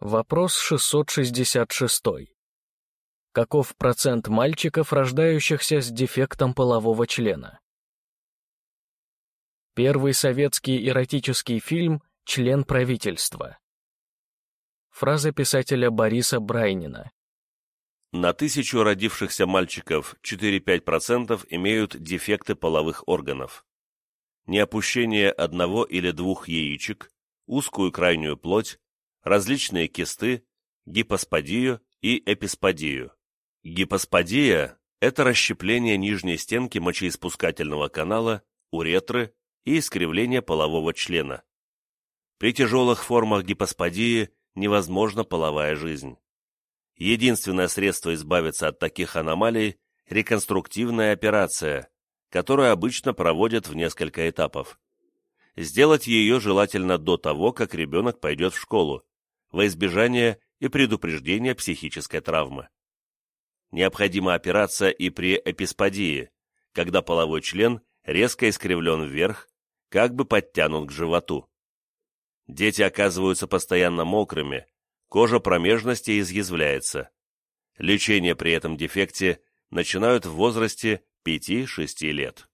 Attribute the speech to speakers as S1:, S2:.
S1: Вопрос 666. Каков процент мальчиков, рождающихся с дефектом полового члена? Первый советский эротический фильм «Член правительства». Фраза писателя Бориса Брайнина.
S2: На тысячу родившихся мальчиков 4-5% имеют дефекты половых органов. Неопущение одного или двух яичек, узкую крайнюю плоть, различные кисты, гипосподию и эписподию. Гипосподия – это расщепление нижней стенки мочеиспускательного канала, уретры и искривление полового члена. При тяжелых формах гипосподии невозможна половая жизнь. Единственное средство избавиться от таких аномалий – реконструктивная операция, которую обычно проводят в несколько этапов. Сделать ее желательно до того, как ребенок пойдет в школу, во избежание и предупреждение психической травмы. Необходима операция и при эписподии, когда половой член резко искривлен вверх, как бы подтянут к животу. Дети оказываются постоянно мокрыми, кожа промежности изъязвляется. Лечение при этом дефекте начинают в возрасте 5-6 лет.